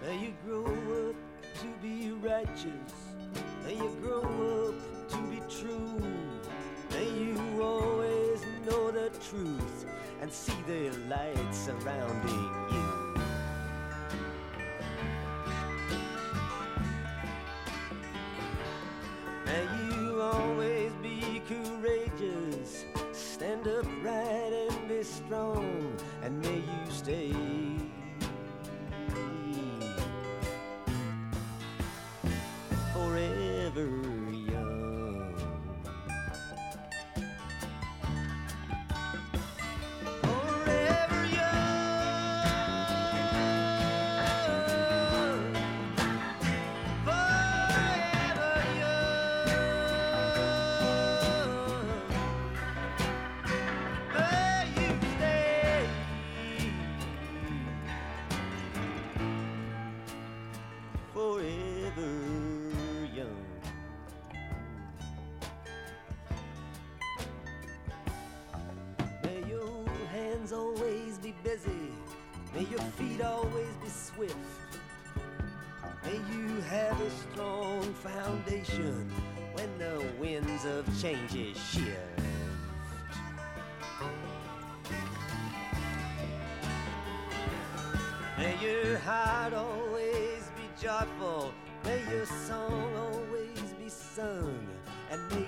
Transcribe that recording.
May you grow up to be righteous. May you grow up to be true. May you always know the truth and see the light surrounding you. May your feet always be swift. May you have a strong foundation when the winds of change shift. May your heart always be joyful. May your song always be sung. And may